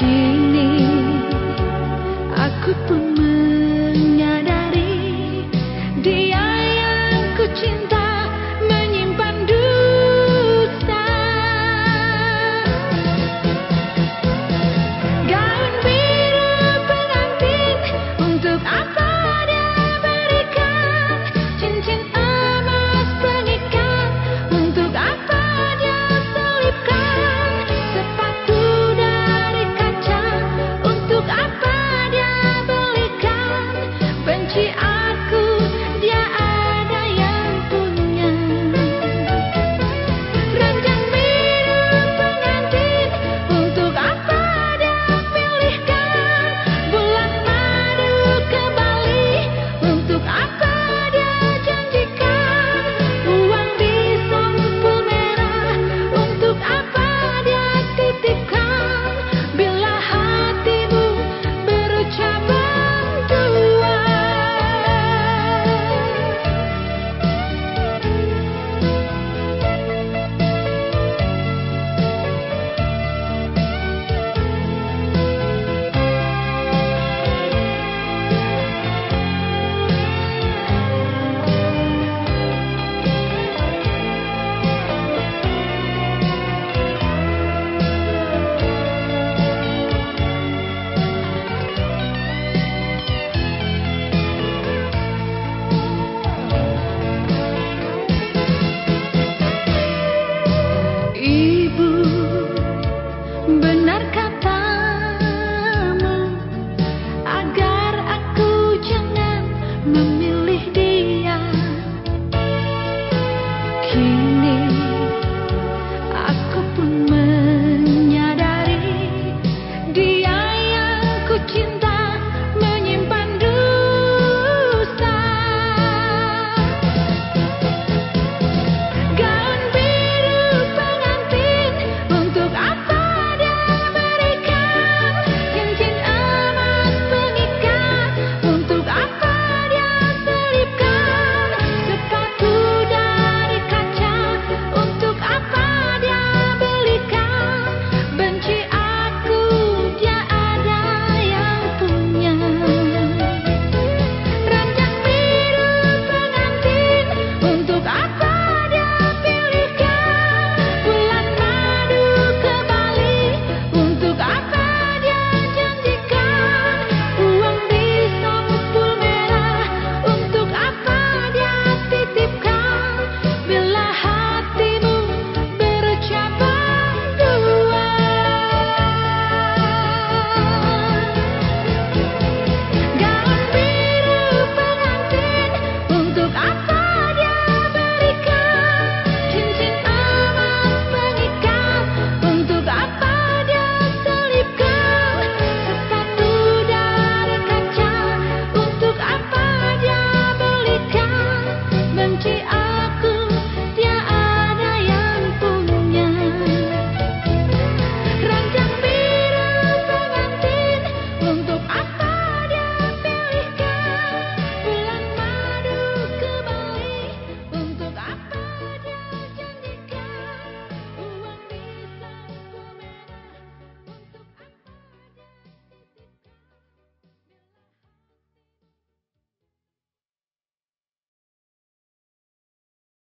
Kini